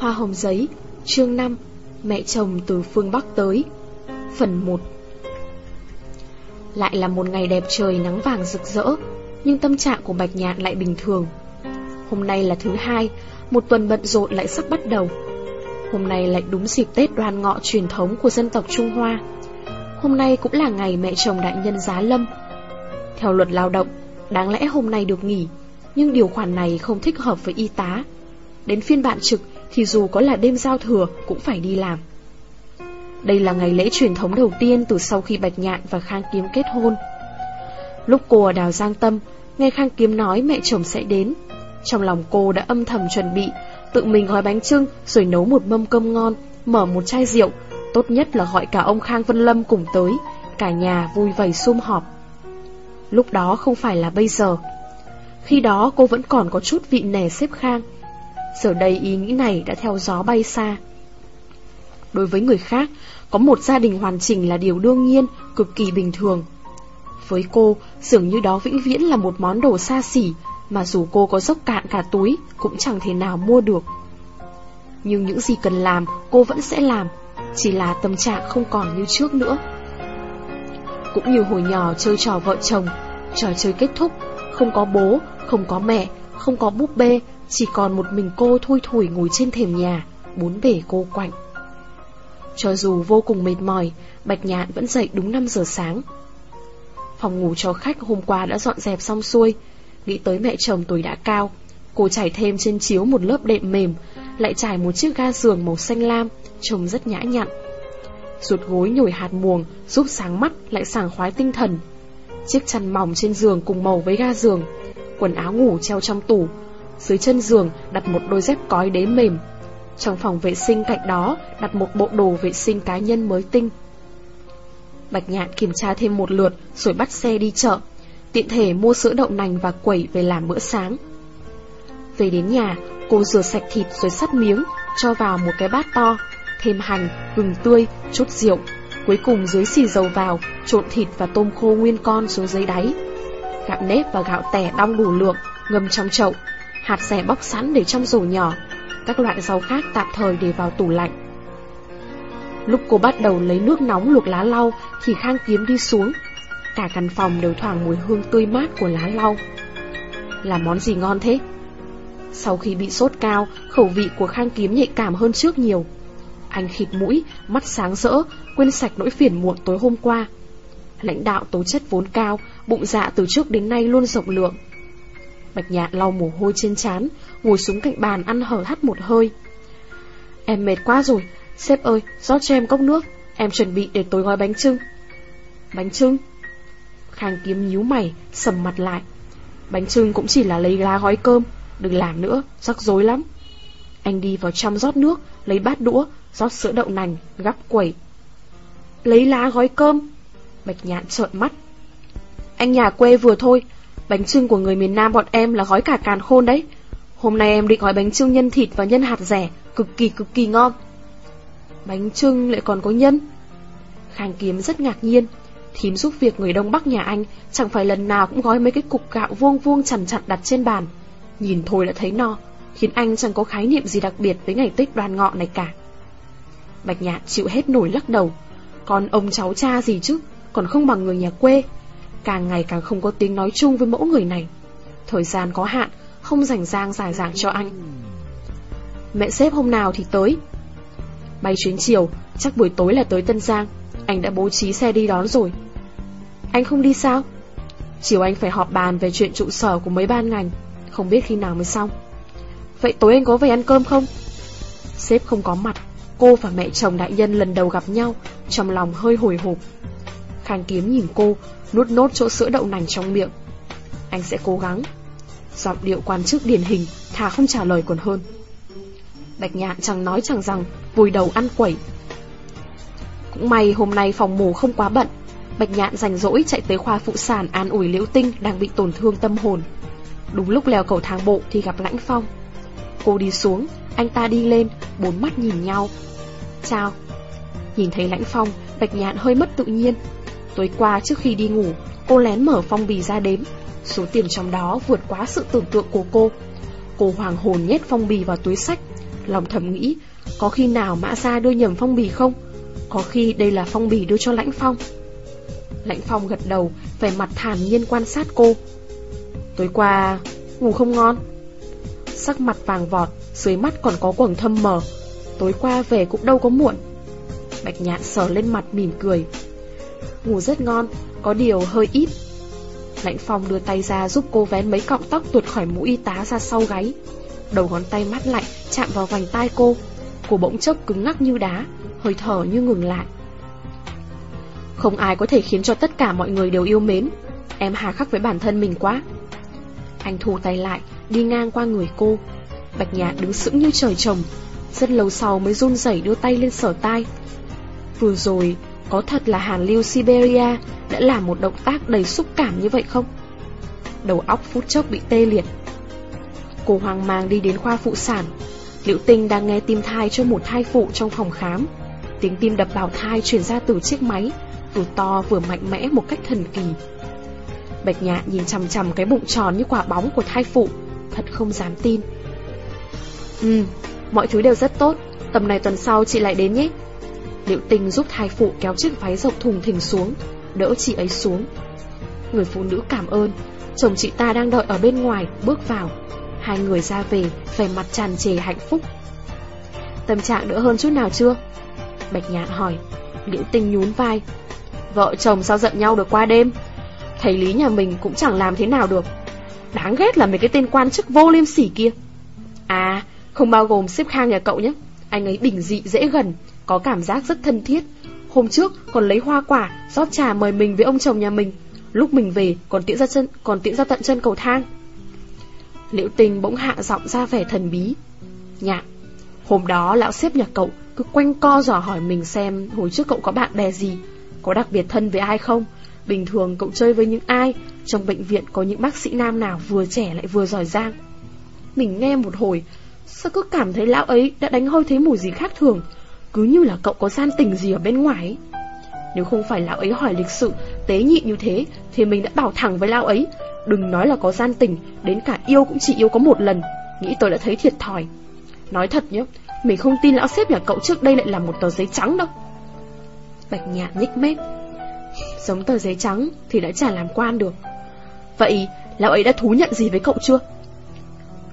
Hoa hồng giấy, chương 5, mẹ chồng từ phương Bắc tới. Phần 1 Lại là một ngày đẹp trời nắng vàng rực rỡ, nhưng tâm trạng của Bạch Nhạn lại bình thường. Hôm nay là thứ hai, một tuần bận rộn lại sắp bắt đầu. Hôm nay lại đúng dịp Tết đoan ngọ truyền thống của dân tộc Trung Hoa. Hôm nay cũng là ngày mẹ chồng đại nhân giá lâm. Theo luật lao động, đáng lẽ hôm nay được nghỉ, nhưng điều khoản này không thích hợp với y tá. Đến phiên bạn trực thì dù có là đêm giao thừa cũng phải đi làm. Đây là ngày lễ truyền thống đầu tiên từ sau khi Bạch Nhạn và Khang Kiếm kết hôn. Lúc cô ở đào Giang Tâm, nghe Khang Kiếm nói mẹ chồng sẽ đến. Trong lòng cô đã âm thầm chuẩn bị, tự mình gói bánh trưng rồi nấu một mâm cơm ngon, mở một chai rượu, tốt nhất là gọi cả ông Khang Vân Lâm cùng tới, cả nhà vui vầy sum họp. Lúc đó không phải là bây giờ. Khi đó cô vẫn còn có chút vị nể xếp Khang, Giờ đây ý nghĩ này đã theo gió bay xa. Đối với người khác, có một gia đình hoàn chỉnh là điều đương nhiên, cực kỳ bình thường. Với cô, dường như đó vĩnh viễn là một món đồ xa xỉ, mà dù cô có dốc cạn cả túi, cũng chẳng thể nào mua được. Nhưng những gì cần làm, cô vẫn sẽ làm, chỉ là tâm trạng không còn như trước nữa. Cũng như hồi nhỏ chơi trò vợ chồng, trò chơi kết thúc, không có bố, không có mẹ, không có búp bê, chỉ còn một mình cô thui thủi ngồi trên thềm nhà, bốn bể cô quạnh. Cho dù vô cùng mệt mỏi, Bạch Nhạn vẫn dậy đúng 5 giờ sáng. Phòng ngủ cho khách hôm qua đã dọn dẹp xong xuôi, nghĩ tới mẹ chồng tuổi đã cao. Cô trải thêm trên chiếu một lớp đệm mềm, lại trải một chiếc ga giường màu xanh lam, trông rất nhã nhặn. Ruột gối nhồi hạt muồng, giúp sáng mắt lại sảng khoái tinh thần. Chiếc chăn mỏng trên giường cùng màu với ga giường, quần áo ngủ treo trong tủ, dưới chân giường đặt một đôi dép cói đế mềm. Trong phòng vệ sinh cạnh đó đặt một bộ đồ vệ sinh cá nhân mới tinh. Bạch Nhạn kiểm tra thêm một lượt rồi bắt xe đi chợ, tiện thể mua sữa đậu nành và quẩy về làm bữa sáng. Về đến nhà, cô rửa sạch thịt rồi sắt miếng, cho vào một cái bát to, thêm hành, gừng tươi, chút rượu. Cuối cùng dưới xì dầu vào, trộn thịt và tôm khô nguyên con xuống dưới đáy. Gạo nếp và gạo tẻ đong đủ lượng, ngâm trong chậu, hạt rẻ bóc sẵn để trong rổ nhỏ, các loại rau khác tạm thời để vào tủ lạnh. Lúc cô bắt đầu lấy nước nóng luộc lá lau thì Khang Kiếm đi xuống. Cả căn phòng đều thoảng mùi hương tươi mát của lá lau. Là món gì ngon thế? Sau khi bị sốt cao, khẩu vị của Khang Kiếm nhạy cảm hơn trước nhiều. Anh khịt mũi, mắt sáng rỡ, quên sạch nỗi phiền muộn tối hôm qua. Lãnh đạo tố chất vốn cao, bụng dạ từ trước đến nay luôn rộng lượng. Bạch nhạn lau mồ hôi trên trán, ngồi xuống cạnh bàn ăn hở hắt một hơi. Em mệt quá rồi, sếp ơi, rót cho em cốc nước, em chuẩn bị để tối gói bánh trưng. Bánh trưng? Khang kiếm nhíu mày, sầm mặt lại. Bánh trưng cũng chỉ là lấy lá gói cơm, đừng làm nữa, rắc rối lắm. Anh đi vào trong rót nước, lấy bát đũa, rót sữa đậu nành, gắp quẩy. Lấy lá gói cơm. Bạch nhạn trợn mắt. Anh nhà quê vừa thôi, Bánh trưng của người miền Nam bọn em là gói cả càn khôn đấy. Hôm nay em định gói bánh trưng nhân thịt và nhân hạt rẻ, cực kỳ cực kỳ ngon. Bánh trưng lại còn có nhân. Khang Kiếm rất ngạc nhiên. Thím giúp việc người Đông Bắc nhà anh chẳng phải lần nào cũng gói mấy cái cục gạo vuông vuông chằn chặt đặt trên bàn. Nhìn thôi đã thấy no, khiến anh chẳng có khái niệm gì đặc biệt với ngày Tết đoàn ngọ này cả. Bạch Nhạn chịu hết nổi lắc đầu. Còn ông cháu cha gì chứ, còn không bằng người nhà quê, càng ngày càng không có tiếng nói chung với mẫu người này. Thời gian có hạn, không rảnh rang giải giảng cho anh. Mẹ xếp hôm nào thì tới. Bay chuyến chiều, chắc buổi tối là tới Tân Giang, anh đã bố trí xe đi đón rồi. Anh không đi sao? Chiều anh phải họp bàn về chuyện trụ sở của mấy ban ngành, không biết khi nào mới xong. Vậy tối anh có về ăn cơm không? Sếp không có mặt, cô và mẹ chồng đại nhân lần đầu gặp nhau, trong lòng hơi hồi hộp. Khang Kiếm nhìn cô, nuốt nốt chỗ sữa đậu nành trong miệng. Anh sẽ cố gắng. Giọng điệu quan chức điển hình, thà không trả lời còn hơn. Bạch nhạn chẳng nói chẳng rằng, vùi đầu ăn quẩy. Cũng may hôm nay phòng mổ không quá bận. Bạch nhạn rảnh rỗi chạy tới khoa phụ sản an ủi liễu tinh đang bị tổn thương tâm hồn. Đúng lúc leo cầu thang bộ thì gặp lãnh phong. Cô đi xuống, anh ta đi lên, bốn mắt nhìn nhau. Chào. Nhìn thấy lãnh phong, bạch nhạn hơi mất tự nhiên, Tối qua trước khi đi ngủ, cô lén mở phong bì ra đếm. Số tiền trong đó vượt quá sự tưởng tượng của cô. Cô hoàng hồn nhét phong bì vào túi sách, lòng thầm nghĩ, có khi nào Mã Gia đưa nhầm phong bì không? Có khi đây là phong bì đưa cho Lãnh Phong. Lãnh Phong gật đầu, vẻ mặt thản nhiên quan sát cô. Tối qua, ngủ không ngon. Sắc mặt vàng vọt, dưới mắt còn có quầng thâm mờ. Tối qua về cũng đâu có muộn. Bạch nhạn sờ lên mặt mỉm cười. Ngủ rất ngon, có điều hơi ít. Lãnh Phong đưa tay ra giúp cô vén mấy cọng tóc tuột khỏi mũ y tá ra sau gáy. Đầu ngón tay mát lạnh chạm vào vành tai cô. Cô bỗng chốc cứng ngắc như đá, hơi thở như ngừng lại. Không ai có thể khiến cho tất cả mọi người đều yêu mến. Em hà khắc với bản thân mình quá. Anh thu tay lại, đi ngang qua người cô. Bạch Nhạc đứng sững như trời trồng. Rất lâu sau mới run rẩy đưa tay lên sở tai. Vừa rồi, có thật là Hàn Lưu Siberia đã làm một động tác đầy xúc cảm như vậy không? Đầu óc phút chốc bị tê liệt. Cô hoang mang đi đến khoa phụ sản. Liễu Tinh đang nghe tim thai cho một thai phụ trong phòng khám. Tiếng tim đập vào thai truyền ra từ chiếc máy, vừa to vừa mạnh mẽ một cách thần kỳ. Bạch Nhạn nhìn chằm chằm cái bụng tròn như quả bóng của thai phụ, thật không dám tin. Ừ, mọi thứ đều rất tốt, tầm này tuần sau chị lại đến nhé. Liệu tình giúp thai phụ kéo chiếc váy rộng thùng thình xuống, đỡ chị ấy xuống. Người phụ nữ cảm ơn, chồng chị ta đang đợi ở bên ngoài, bước vào. Hai người ra về, vẻ mặt tràn trề hạnh phúc. Tâm trạng đỡ hơn chút nào chưa? Bạch Nhạn hỏi. Liễu Tinh nhún vai. Vợ chồng sao giận nhau được qua đêm? Thầy Lý nhà mình cũng chẳng làm thế nào được. Đáng ghét là mấy cái tên quan chức vô liêm sỉ kia. À, không bao gồm xếp khang nhà cậu nhé. Anh ấy bình dị dễ gần, có cảm giác rất thân thiết. Hôm trước còn lấy hoa quả, rót trà mời mình với ông chồng nhà mình. Lúc mình về còn tiễn ra chân, còn tiễn ra tận chân cầu thang. Liễu tình bỗng hạ giọng ra vẻ thần bí. Nhạc, hôm đó lão xếp nhà cậu cứ quanh co dò hỏi mình xem hồi trước cậu có bạn bè gì, có đặc biệt thân với ai không, bình thường cậu chơi với những ai, trong bệnh viện có những bác sĩ nam nào vừa trẻ lại vừa giỏi giang. Mình nghe một hồi, sao cứ cảm thấy lão ấy đã đánh hơi thấy mùi gì khác thường, cứ như là cậu có gian tình gì ở bên ngoài ấy. Nếu không phải lão ấy hỏi lịch sự, tế nhị như thế, thì mình đã bảo thẳng với lão ấy, đừng nói là có gian tình, đến cả yêu cũng chỉ yêu có một lần, nghĩ tôi đã thấy thiệt thòi. Nói thật nhé, mình không tin lão xếp nhà cậu trước đây lại là một tờ giấy trắng đâu. Bạch nhạn nhích mép. Giống tờ giấy trắng thì đã chả làm quan được. Vậy, lão ấy đã thú nhận gì với cậu chưa?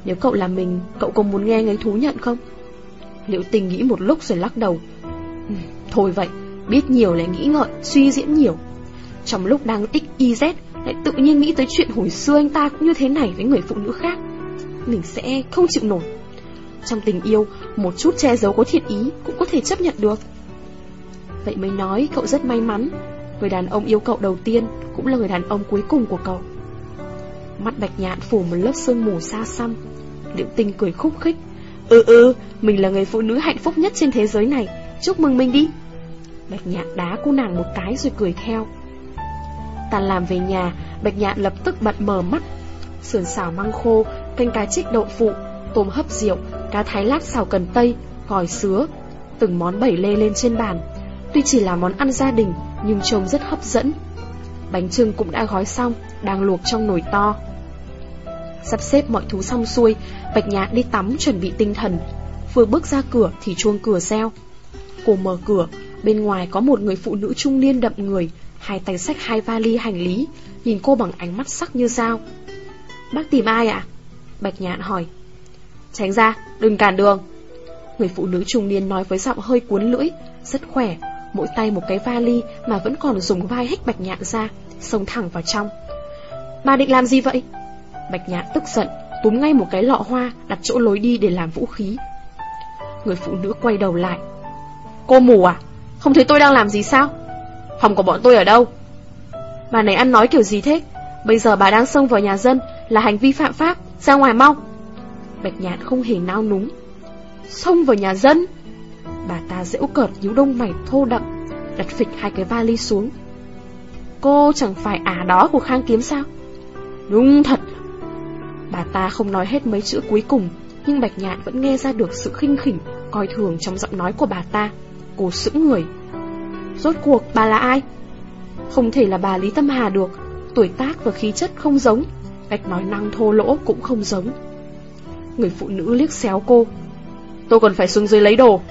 Nếu cậu là mình, cậu có muốn nghe anh thú nhận không? Liễu tình nghĩ một lúc rồi lắc đầu. Ừ, thôi vậy, biết nhiều lại nghĩ ngợi, suy diễn nhiều. Trong lúc đang tích YZ, lại tự nhiên nghĩ tới chuyện hồi xưa anh ta cũng như thế này với người phụ nữ khác. Mình sẽ không chịu nổi. Trong tình yêu, một chút che giấu có thiện ý cũng có thể chấp nhận được. Vậy mới nói cậu rất may mắn, người đàn ông yêu cậu đầu tiên cũng là người đàn ông cuối cùng của cậu. Mắt bạch nhạn phủ một lớp sương mù xa xăm, Liễu tinh cười khúc khích. Ừ ừ, mình là người phụ nữ hạnh phúc nhất trên thế giới này, chúc mừng mình đi. Bạch nhạn đá cô nàng một cái rồi cười theo. Tàn làm về nhà, Bạch nhạn lập tức bật mở mắt. Sườn xào măng khô, canh cá trích đậu phụ, tôm hấp rượu, cá thái lát xào cần tây, gỏi sứa, từng món bẩy lê lên trên bàn. Tuy chỉ là món ăn gia đình, nhưng trông rất hấp dẫn. Bánh trưng cũng đã gói xong, đang luộc trong nồi to. Sắp xếp mọi thứ xong xuôi, Bạch Nhạn đi tắm chuẩn bị tinh thần. Vừa bước ra cửa thì chuông cửa reo. Cô mở cửa, bên ngoài có một người phụ nữ trung niên đậm người, hai tay xách hai vali hành lý, nhìn cô bằng ánh mắt sắc như dao. Bác tìm ai ạ? Bạch Nhạn hỏi. Tránh ra, đừng cản đường. Người phụ nữ trung niên nói với giọng hơi cuốn lưỡi, rất khỏe, mỗi tay một cái vali mà vẫn còn dùng vai hích Bạch Nhạn ra, xông thẳng vào trong. Bà định làm gì vậy? Bạch Nhạn tức giận, túm ngay một cái lọ hoa đặt chỗ lối đi để làm vũ khí. Người phụ nữ quay đầu lại. Cô mù à? Không thấy tôi đang làm gì sao? Phòng của bọn tôi ở đâu? Bà này ăn nói kiểu gì thế? Bây giờ bà đang xông vào nhà dân là hành vi phạm pháp, ra ngoài mau. Bạch Nhạn không hề nao núng. Xông vào nhà dân? Bà ta dễu cợt nhíu đông mày thô đậm, đặt phịch hai cái vali xuống. Cô chẳng phải ả đó của Khang Kiếm sao? Đúng thật, Bà ta không nói hết mấy chữ cuối cùng, nhưng Bạch Nhạn vẫn nghe ra được sự khinh khỉnh, coi thường trong giọng nói của bà ta. Cô sững người. Rốt cuộc bà là ai? Không thể là bà Lý Tâm Hà được, tuổi tác và khí chất không giống, cách nói năng thô lỗ cũng không giống. Người phụ nữ liếc xéo cô. tôi còn phải xuống dưới lấy đồ.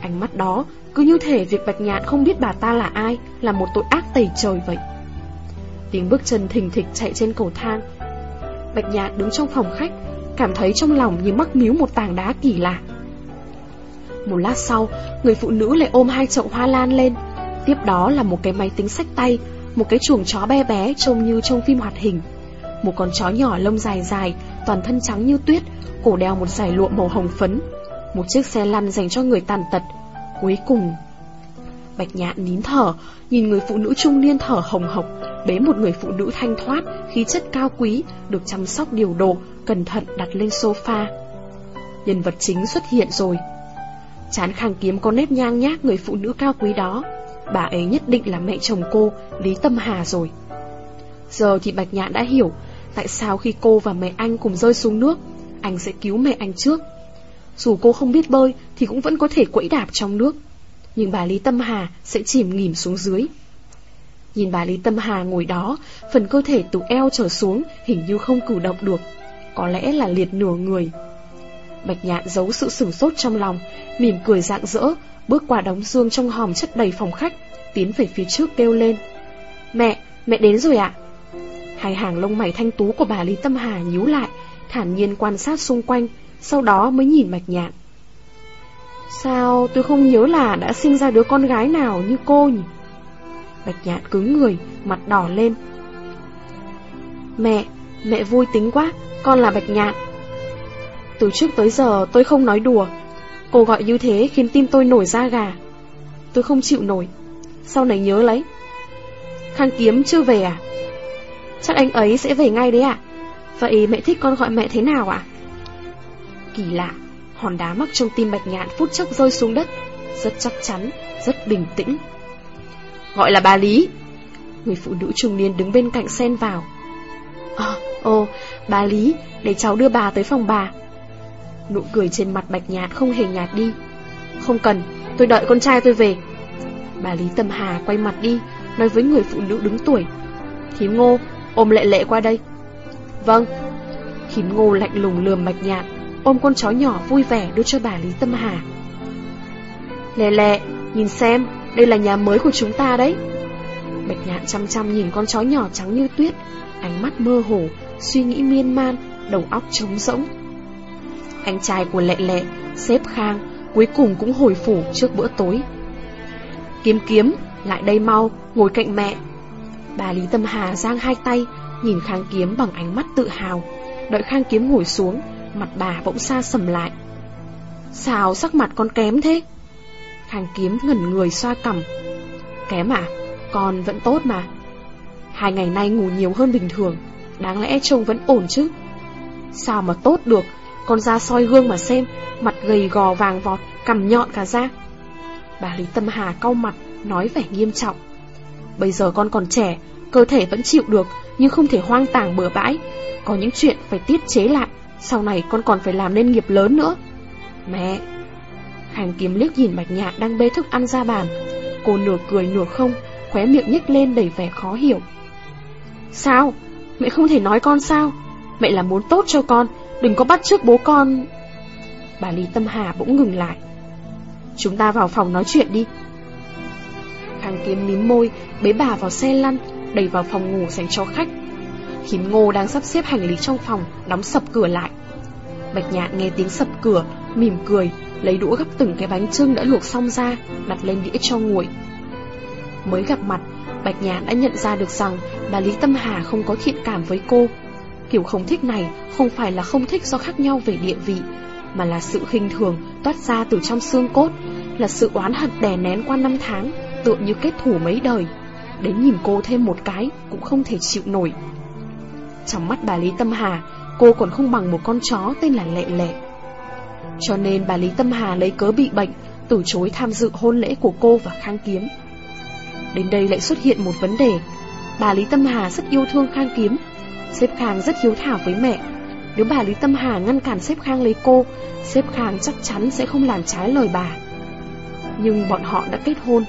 Ánh mắt đó cứ như thể việc Bạch Nhạn không biết bà ta là ai Là một tội ác tẩy trời vậy Tiếng bước chân thình thịch chạy trên cầu thang Bạch Nhạn đứng trong phòng khách, Cảm thấy trong lòng như mắc miếu một tảng đá kỳ lạ. Một lát sau, Người phụ nữ lại ôm hai chậu hoa lan lên. Tiếp đó là một cái máy tính sách tay, Một cái chuồng chó bé bé trông như trong phim hoạt hình. Một con chó nhỏ lông dài dài, Toàn thân trắng như tuyết, Cổ đeo một giải lụa màu hồng phấn. Một chiếc xe lăn dành cho người tàn tật. Cuối cùng, Bạch nhạn nín thở, Nhìn người phụ nữ trung niên thở hồng hộc. Bế một người phụ nữ thanh thoát Khí chất cao quý, Được chăm sóc điều độ, Cẩn thận đặt lên sofa. Nhân vật chính xuất hiện rồi. Chán khang kiếm có nếp nhang nhác người phụ nữ cao quý đó. Bà ấy nhất định là mẹ chồng cô, Lý Tâm Hà rồi. Giờ thì Bạch Nhạn đã hiểu Tại sao khi cô và mẹ anh cùng rơi xuống nước, Anh sẽ cứu mẹ anh trước. Dù cô không biết bơi thì cũng vẫn có thể quẫy đạp trong nước. Nhưng bà Lý Tâm Hà sẽ chìm nghỉm xuống dưới. Nhìn bà Lý Tâm Hà ngồi đó, phần cơ thể từ eo trở xuống hình như không cử động được. Có lẽ là liệt nửa người. Bạch nhạn giấu sự sửng sốt trong lòng, mỉm cười rạng rỡ, bước qua đóng xương trong hòm chất đầy phòng khách, tiến về phía trước kêu lên. Mẹ, mẹ đến rồi ạ. Hai hàng lông mày thanh tú của bà Lý Tâm Hà nhíu lại, thản nhiên quan sát xung quanh, sau đó mới nhìn Bạch Nhạn. Sao tôi không nhớ là đã sinh ra đứa con gái nào như cô nhỉ? Bạch Nhạn cứng người, mặt đỏ lên. Mẹ, mẹ vui tính quá, con là Bạch Nhạn. Từ trước tới giờ tôi không nói đùa, cô gọi như thế khiến tim tôi nổi da gà. Tôi không chịu nổi, sau này nhớ lấy. Khang Kiếm chưa về à? Chắc anh ấy sẽ về ngay đấy ạ. À? Vậy mẹ thích con gọi mẹ thế nào ạ? À? Kỳ lạ, hòn đá mắc trong tim bạch nhạn phút chốc rơi xuống đất, rất chắc chắn, rất bình tĩnh. Gọi là bà Lý. Người phụ nữ trung niên đứng bên cạnh xen vào. À, ồ, bà Lý, để cháu đưa bà tới phòng bà. Nụ cười trên mặt bạch nhạt không hề nhạt đi. Không cần, tôi đợi con trai tôi về. Bà Lý Tâm Hà quay mặt đi, nói với người phụ nữ đứng tuổi. Thím ngô, ôm lệ lệ qua đây. Vâng. Thím ngô lạnh lùng lườm bạch nhạt ôm con chó nhỏ vui vẻ đưa cho bà Lý Tâm Hà. lệ lệ nhìn xem, đây là nhà mới của chúng ta đấy. Bạch nhạn chăm chăm nhìn con chó nhỏ trắng như tuyết, ánh mắt mơ hồ, suy nghĩ miên man, đầu óc trống rỗng. Anh trai của lệ lệ, xếp khang, cuối cùng cũng hồi phủ trước bữa tối. Kiếm kiếm, lại đây mau, ngồi cạnh mẹ. Bà Lý Tâm Hà giang hai tay, nhìn khang kiếm bằng ánh mắt tự hào. Đợi khang kiếm ngồi xuống, Mặt bà bỗng xa sầm lại Sao sắc mặt con kém thế hàng kiếm ngẩn người xoa cằm. Kém à Con vẫn tốt mà. Hai ngày nay ngủ nhiều hơn bình thường, Đáng lẽ trông vẫn ổn chứ. Sao mà tốt được? Con ra soi gương mà xem, Mặt gầy gò vàng vọt, Cằm nhọn cả ra Bà Lý Tâm Hà cau mặt, Nói vẻ nghiêm trọng. Bây giờ con còn trẻ, Cơ thể vẫn chịu được, Nhưng không thể hoang tàng bừa bãi. Có những chuyện phải tiết chế lại, sau này con còn phải làm nên nghiệp lớn nữa. Mẹ Hàng kiếm liếc nhìn Bạch Nhạn đang bê thức ăn ra bàn. Cô nửa cười nửa không, Khóe miệng nhếch lên đầy vẻ khó hiểu. Sao? Mẹ không thể nói con sao? Mẹ là muốn tốt cho con, Đừng có bắt trước bố con. Bà Lý Tâm Hà bỗng ngừng lại. Chúng ta vào phòng nói chuyện đi. Hàng kiếm mím môi, Bế bà vào xe lăn, Đẩy vào phòng ngủ dành cho khách. Thím ngô đang sắp xếp hành lý trong phòng, Đóng sập cửa lại. Bạch nhạn nghe tiếng sập cửa Mỉm cười Lấy đũa gấp từng cái bánh trưng đã luộc xong ra Đặt lên đĩa cho nguội. Mới gặp mặt Bạch Nhã đã nhận ra được rằng Bà Lý Tâm Hà không có thiện cảm với cô. Kiểu không thích này Không phải là không thích do khác nhau về địa vị Mà là sự khinh thường Toát ra từ trong xương cốt Là sự oán hận đè nén qua năm tháng Tựa như kết thủ mấy đời. Đến nhìn cô thêm một cái Cũng không thể chịu nổi. Trong mắt bà Lý Tâm Hà, cô còn không bằng một con chó tên là Lệ Lệ. Cho nên bà Lý Tâm Hà lấy cớ bị bệnh, từ chối tham dự hôn lễ của cô và Khang Kiếm. Đến đây lại xuất hiện một vấn đề. Bà Lý Tâm Hà rất yêu thương Khang Kiếm. Xếp Khang rất hiếu thảo với mẹ. Nếu bà Lý Tâm Hà ngăn cản xếp Khang lấy cô, xếp Khang chắc chắn sẽ không làm trái lời bà. Nhưng bọn họ đã kết hôn.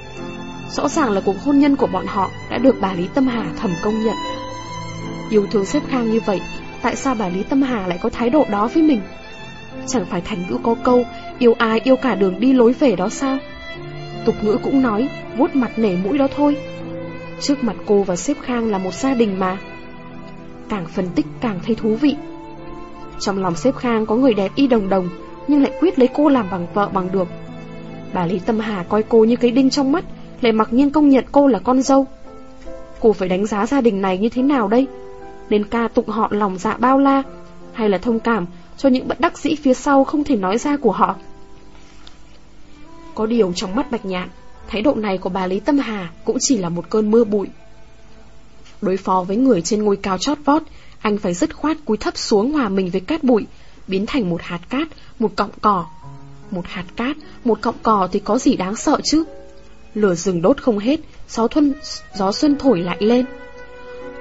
Rõ ràng là cuộc hôn nhân của bọn họ đã được bà Lý Tâm Hà thầm công nhận. Yêu thương xếp khang như vậy Tại sao bà Lý Tâm Hà lại có thái độ đó với mình Chẳng phải thành ngữ có câu, Yêu ai yêu cả đường đi lối về đó sao? Tục ngữ cũng nói, vuốt mặt nể mũi đó thôi. Trước mặt cô và xếp Khang là một gia đình mà. Càng phân tích càng thấy thú vị. Trong lòng xếp Khang có người đẹp y đồng đồng, Nhưng lại quyết lấy cô làm bằng vợ bằng được. Bà Lý Tâm Hà coi cô như cái đinh trong mắt, Lại mặc nhiên công nhận cô là con dâu. Cô phải đánh giá gia đình này như thế nào đây? Nên ca tụng họ lòng dạ bao la, Hay là thông cảm cho những bất đắc dĩ phía sau không thể nói ra của họ. Có điều trong mắt Bạch Nhạn Thái độ này của bà Lý Tâm Hà cũng chỉ là một cơn mưa bụi. Đối phó với người trên ngôi cao chót vót Anh phải dứt khoát cúi thấp xuống hòa mình với cát bụi Biến thành một hạt cát, một cọng cỏ. Một hạt cát, một cọng cỏ thì có gì đáng sợ chứ? Lửa rừng đốt không hết Gió, thuân, gió xuân thổi lại lên.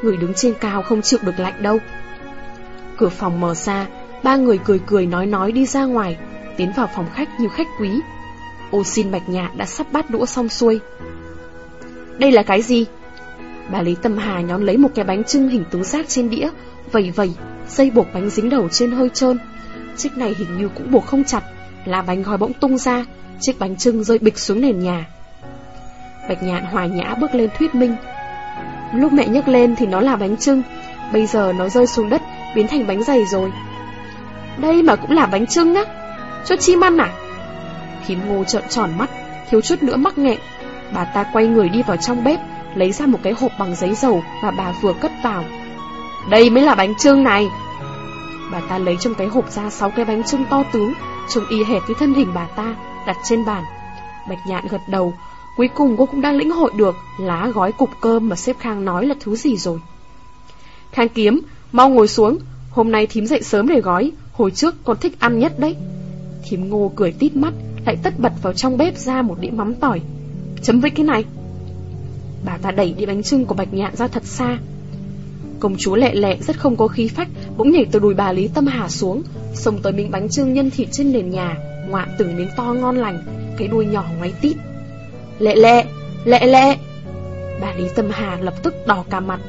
Người đứng trên cao không chịu được lạnh đâu. Cửa phòng mở ra Ba người cười cười nói nói đi ra ngoài Tiến vào phòng khách như khách quý. Ô xin bạch nhạn đã sắp bát đũa xong xuôi. Đây là cái gì? Bà Lý Tâm Hà nhón lấy một cái bánh trưng hình tứ giác trên đĩa Vầy vầy, dây buộc bánh dính đầu trên hơi trơn. Chiếc này hình như cũng buộc không chặt là bánh gói bỗng tung ra Chiếc bánh trưng rơi bịch xuống nền nhà. Bạch nhạn hòa nhã bước lên thuyết minh. Lúc mẹ nhấc lên thì nó là bánh trưng Bây giờ nó rơi xuống đất Biến thành bánh dày rồi. Đây mà cũng là bánh trưng á Cho chim ăn à? Thím ngô trợn tròn mắt, Thiếu chút nữa mắc nghẹn. Bà ta quay người đi vào trong bếp, Lấy ra một cái hộp bằng giấy dầu Mà bà vừa cất vào. Đây mới là bánh trưng này. Bà ta lấy trong cái hộp ra sáu cái bánh trưng to tướng, Trông y hệt với thân hình bà ta, Đặt trên bàn. Bạch nhạn gật đầu, Cuối cùng cô cũng đã lĩnh hội được Lá gói cục cơm mà sếp Khang nói là thứ gì rồi. Khang kiếm, Mau ngồi xuống, Hôm nay thím dậy sớm để gói. Hồi trước con thích ăn nhất đấy. Thím ngô cười tít mắt Lại tất bật vào trong bếp ra một đĩa mắm tỏi. Chấm với cái này. Bà ta đẩy đĩa bánh trưng của Bạch Nhạn ra thật xa. Công chúa lệ lệ rất không có khí phách Bỗng nhảy từ đùi bà Lý Tâm Hà xuống Xông tới miếng bánh trưng nhân thịt trên nền nhà Ngoạm từng miếng to ngon lành Cái đuôi nhỏ ngoáy tít. Lệ lệ, lệ lệ Bà Lý Tâm Hà lập tức đỏ cả mặt.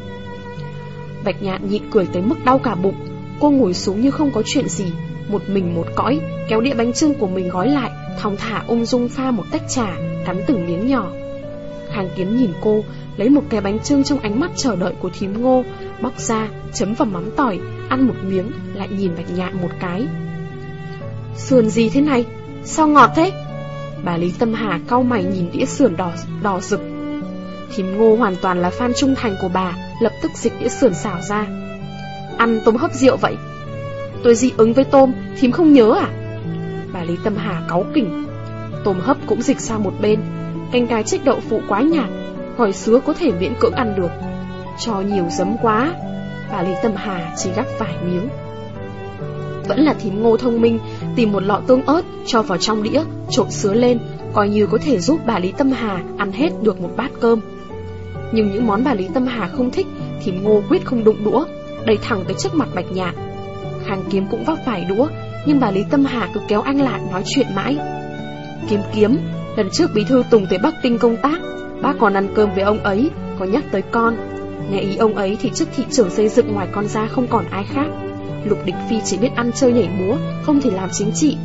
Bạch nhạn nhịn cười tới mức đau cả bụng. Cô ngồi xuống như không có chuyện gì Một mình một cõi Kéo đĩa bánh trưng của mình gói lại Thong thả ung dung pha một tách trà Cắn từng miếng nhỏ Khang Kiến nhìn cô Lấy một cái bánh trưng trong ánh mắt chờ đợi của thím ngô Bóc ra, chấm vào mắm tỏi Ăn một miếng, lại nhìn bạch nhạn một cái Sườn gì thế này? Sao ngọt thế? Bà Lý Tâm Hà cau mày nhìn đĩa sườn đỏ đỏ rực Thím ngô hoàn toàn là fan trung thành của bà Lập tức dịch đĩa sườn xào ra Ăn tôm hấp rượu vậy? Tôi dị ứng với tôm, Thím không nhớ à? Bà Lý Tâm Hà cáu kỉnh. Tôm hấp cũng dịch sang một bên. Canh cài trích đậu phụ quá nhạt Gỏi sứa có thể miễn cưỡng ăn được. Cho nhiều giấm quá, Bà Lý Tâm Hà chỉ gắp vài miếng. Vẫn là thím ngô thông minh, Tìm một lọ tương ớt Cho vào trong đĩa, Trộn sứa lên, Coi như có thể giúp bà Lý Tâm Hà Ăn hết được một bát cơm. Nhưng những món bà Lý Tâm Hà không thích, Thím ngô quyết không đụng đũa. Đẩy thẳng tới trước mặt bạch nhạn. Khang kiếm cũng vấp phải đũa, Nhưng bà Lý Tâm Hà cứ kéo anh lại nói chuyện mãi. Kiếm kiếm, Lần trước bí thư Tùng tới Bắc Kinh công tác, Bác còn ăn cơm với ông ấy, Có nhắc tới con. Nghe ý ông ấy thì chức thị trưởng xây dựng ngoài con ra không còn ai khác. Lục Địch Phi chỉ biết ăn chơi nhảy múa, Không thể làm chính trị.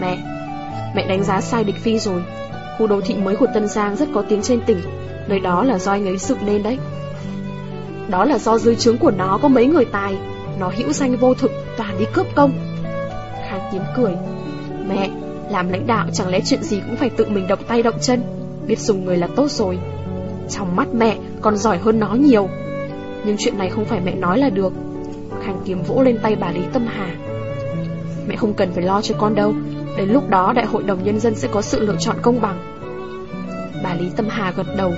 Mẹ Mẹ đánh giá sai Địch Phi rồi. Khu đô thị mới của Tân Giang rất có tiếng trên tỉnh, Nơi đó là do anh ấy dựng nên đấy. Đó là do dưới trướng của nó có mấy người tài. Nó hữu danh vô thực Toàn đi cướp công. Khang kiếm cười. Mẹ, làm lãnh đạo chẳng lẽ chuyện gì cũng phải tự mình động tay động chân? Biết dùng người là tốt rồi. Trong mắt mẹ, còn giỏi hơn nó nhiều. Nhưng chuyện này không phải mẹ nói là được. Khang kiếm vỗ lên tay bà Lý Tâm Hà. Mẹ không cần phải lo cho con đâu. Đến lúc đó, đại hội đồng nhân dân sẽ có sự lựa chọn công bằng. Bà Lý Tâm Hà gật đầu.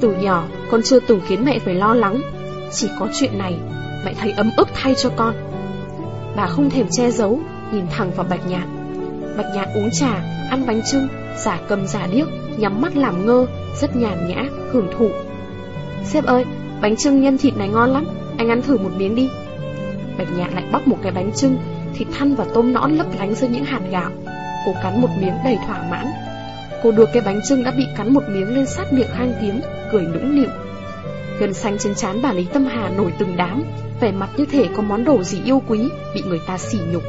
Từ nhỏ con chưa từng khiến mẹ phải lo lắng. Chỉ có chuyện này Mẹ thấy ấm ức thay cho con. Bà không thèm che giấu Nhìn thẳng vào bạch nhạn. Bạch nhạn uống trà, ăn bánh trưng Giả cầm giả điếc, nhắm mắt làm ngơ Rất nhàn nhã, hưởng thụ. Sếp ơi, bánh trưng nhân thịt này ngon lắm Anh ăn thử một miếng đi. Bạch nhạn lại bóc một cái bánh trưng Thịt thăn và tôm nõn lấp lánh dưới những hạt gạo. Cô cắn một miếng đầy thỏa mãn. Cô đưa cái bánh trưng đã bị cắn một miếng lên sát miệng hang kiếm Cười nũng nịu. Gần xanh trên trán bà Lý Tâm Hà nổi từng đám, Vẻ mặt như thể có món đồ gì yêu quý, Bị người ta sỉ nhục.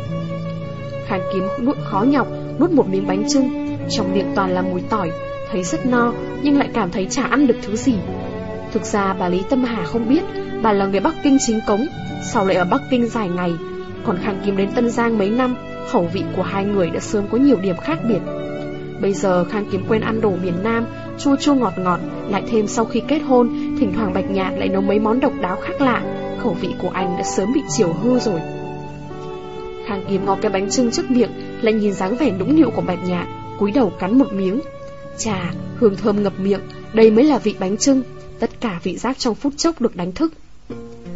Khang kiếm nuốt khó nhọc, Nuốt một miếng bánh trưng. Trong miệng toàn là mùi tỏi, Thấy rất no, nhưng lại cảm thấy chả ăn được thứ gì. Thực ra bà Lý Tâm Hà không biết, Bà là người Bắc Kinh chính cống, Sau lại ở Bắc Kinh dài ngày. Còn Khang Kiếm đến Tân Giang mấy năm, Khẩu vị của hai người đã sớm có nhiều điểm khác biệt. Bây giờ Khang Kiếm quen ăn đồ miền Nam Chua chua ngọt ngọt Lại thêm sau khi kết hôn Thỉnh thoảng Bạch Nhạn lại nấu mấy món độc đáo khác lạ. Khẩu vị của anh đã sớm bị chiều hư rồi. Khang Kiếm ngọt cái bánh trưng trước miệng Lại nhìn dáng vẻ nũng nịu của Bạch Nhạn cúi đầu cắn một miếng. Chà, hương thơm ngập miệng Đây mới là vị bánh trưng. Tất cả vị giác trong phút chốc được đánh thức.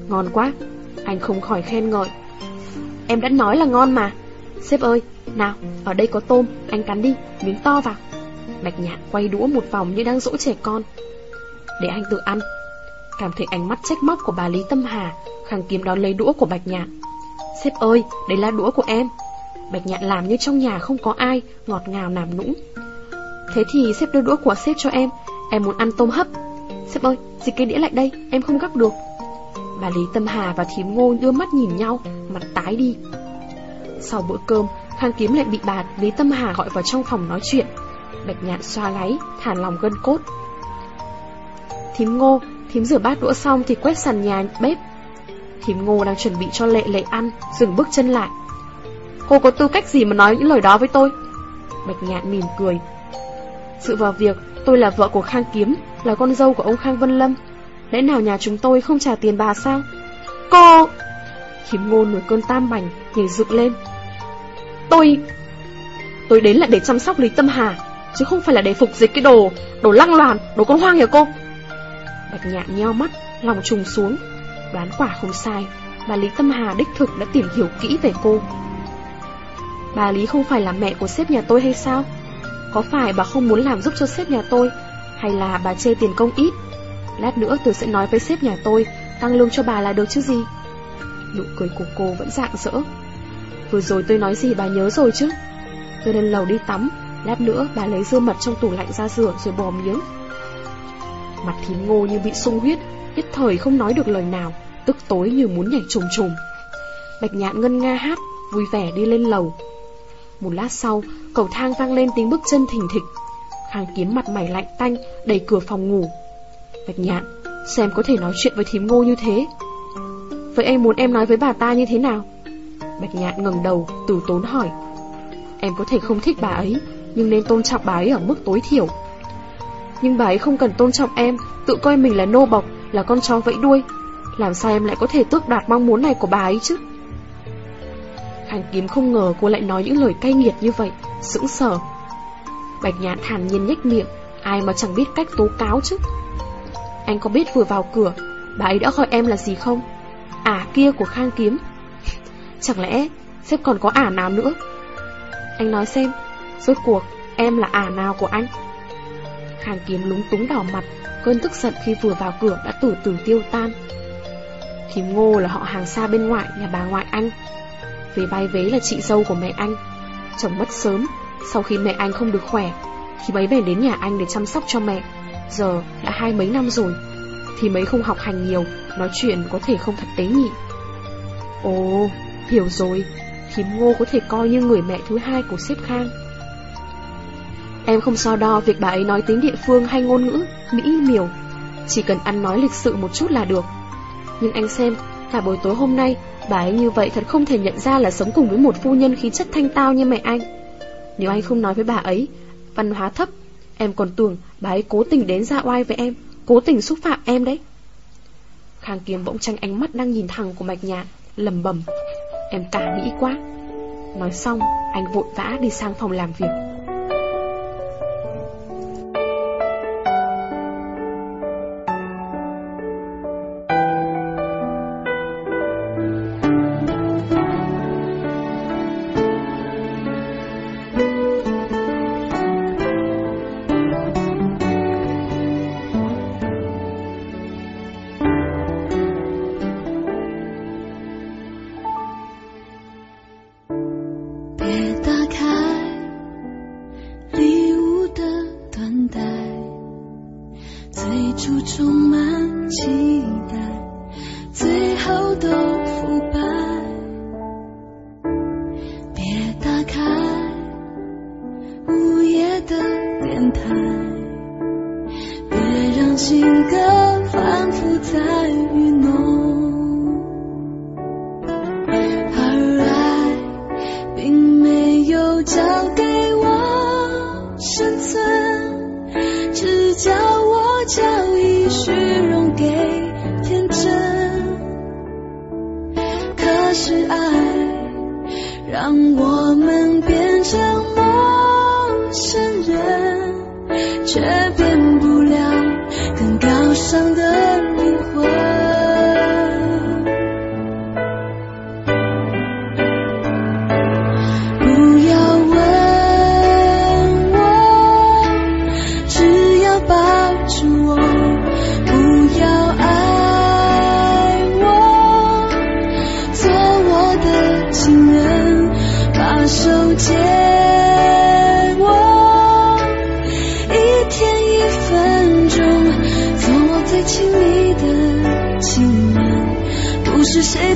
Ngon quá Anh không khỏi khen ngợi. Em đã nói là ngon mà. Sếp ơi, nào, ở đây có tôm Anh cắn đi, miếng to vào. Bạch nhạn quay đũa một vòng như đang dỗ trẻ con. Để anh tự ăn. Cảm thấy ánh mắt trách móc của bà Lý Tâm Hà Khang kiếm đón lấy đũa của Bạch nhạn Sếp ơi, đây là đũa của em. Bạch nhạn làm như trong nhà không có ai Ngọt ngào làm nũng. Thế thì sếp đưa đũa của sếp cho em Em muốn ăn tôm hấp. Sếp ơi, dịch cái đĩa lại đây, em không gắp được. Bà Lý Tâm Hà và thím ngô đưa mắt nhìn nhau Mặt tái đi. Sau bữa cơm, Khang Kiếm lại bị bà Lý Tâm Hà gọi vào trong phòng nói chuyện. Bạch nhạn xoa láy thản lòng gân cốt. Thím ngô, thím rửa bát đũa xong thì quét sàn nhà bếp. Thím ngô đang chuẩn bị cho lệ lệ ăn, dừng bước chân lại. Cô có tư cách gì mà nói những lời đó với tôi? Bạch nhạn mỉm cười. Sự vào việc Tôi là vợ của Khang Kiếm Là con dâu của ông Khang Vân Lâm. Lẽ nào nhà chúng tôi không trả tiền bà sao? Cô! Khiến ngôn nổi cơn tam bành Nhảy dựng lên. Tôi Tôi đến là để chăm sóc Lý Tâm Hà Chứ không phải là để phục dịch cái đồ Đồ lăng loàn, đồ con hoang nhà cô. Bạch nhạn nheo mắt Lòng trùng xuống Đoán quả không sai Bà Lý Tâm Hà đích thực đã tìm hiểu kỹ về cô. Bà Lý không phải là mẹ của sếp nhà tôi hay sao? Có phải bà không muốn làm giúp cho sếp nhà tôi Hay là bà chê tiền công ít? Lát nữa tôi sẽ nói với sếp nhà tôi Tăng lương cho bà là được chứ gì? Nụ cười của cô vẫn rạng rỡ Vừa rồi tôi nói gì bà nhớ rồi chứ Tôi lên lầu đi tắm Lát nữa bà lấy dưa mật trong tủ lạnh ra rửa rồi bò miếng Mặt thím ngô như bị sung huyết Nhất thời không nói được lời nào Tức tối như muốn nhảy trùm trùm Bạch nhạn ngân nga hát Vui vẻ đi lên lầu một lát sau, cầu thang vang lên tiếng bước chân thình thịch. Khang kiếm mặt mày lạnh tanh, đẩy cửa phòng ngủ. Bạch nhạn, xem có thể nói chuyện với thím ngô như thế. Vậy anh muốn em nói với bà ta như thế nào? Bạch nhạn ngẩng đầu, từ tốn hỏi. Em có thể không thích bà ấy, nhưng nên tôn trọng bà ấy ở mức tối thiểu. Nhưng bà ấy không cần tôn trọng em, tự coi mình là nô bộc, là con chó vẫy đuôi. Làm sao em lại có thể tước đoạt mong muốn này của bà ấy chứ? Hàng kiếm không ngờ cô lại nói những lời cay nghiệt như vậy Sững sờ Bạch nhạn thản nhiên nhếch miệng Ai mà chẳng biết cách tố cáo chứ Anh có biết vừa vào cửa Bà ấy đã gọi em là gì không Ả kia của Khang Kiếm. Chẳng lẽ sếp còn có ả nào nữa? Anh nói xem, Rốt cuộc em là ả nào của anh? Khang Kiếm lúng túng đỏ mặt, Cơn tức giận khi vừa vào cửa đã từ từ tiêu tan. Thím ngô là họ hàng xa bên ngoại, nhà bà ngoại anh. Về vai vế là chị dâu của mẹ anh. Chồng mất sớm, Sau khi mẹ anh không được khỏe, Thì mấy về đến nhà anh để chăm sóc cho mẹ. Giờ đã hai mấy năm rồi thì mấy không học hành nhiều Nói chuyện có thể không thật tế nhị. Ồ, hiểu rồi Thím ngô có thể coi như người mẹ thứ hai của sếp Khang. Em không so đo việc bà ấy nói tiếng địa phương hay ngôn ngữ, mỹ miều Chỉ cần ăn nói lịch sự một chút là được. Nhưng anh xem, cả buổi tối hôm nay Bà ấy như vậy thật không thể nhận ra là sống cùng với một phu nhân khí chất thanh tao như mẹ anh. Nếu anh không nói với bà ấy Văn hóa thấp Em còn tưởng bà ấy cố tình đến ra oai với em. Cố tình xúc phạm em đấy. Khang Kiếm bỗng tranh ánh mắt đang nhìn thẳng của Bạch Nhạn lầm bầm Em cả nghĩ quá. Nói xong, anh vội vã đi sang phòng làm việc. 是爱。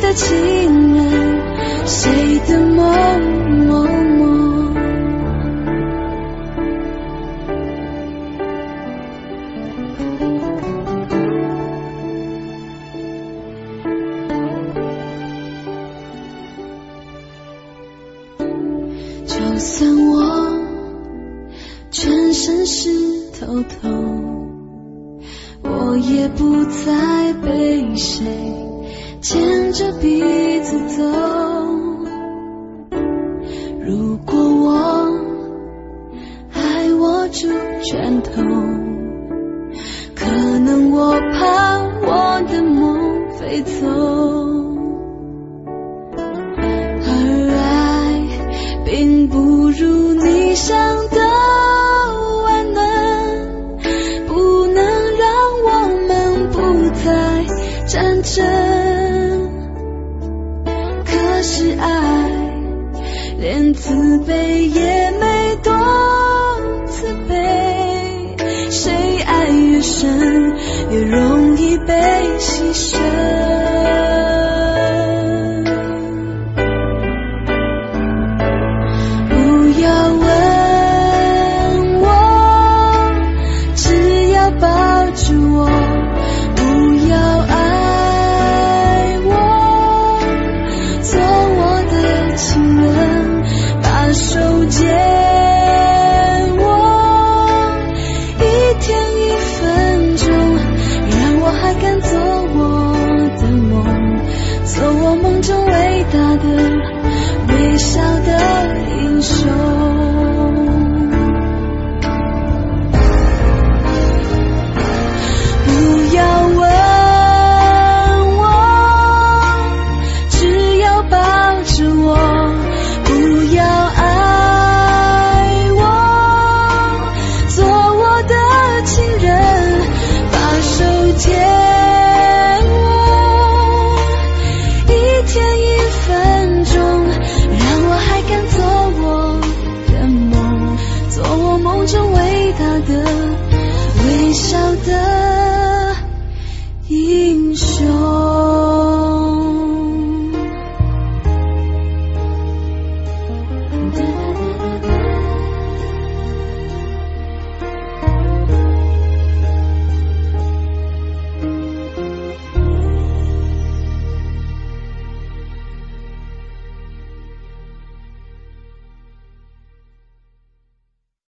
的情连自卑也没多慈悲，谁爱越深越容易被牺牲。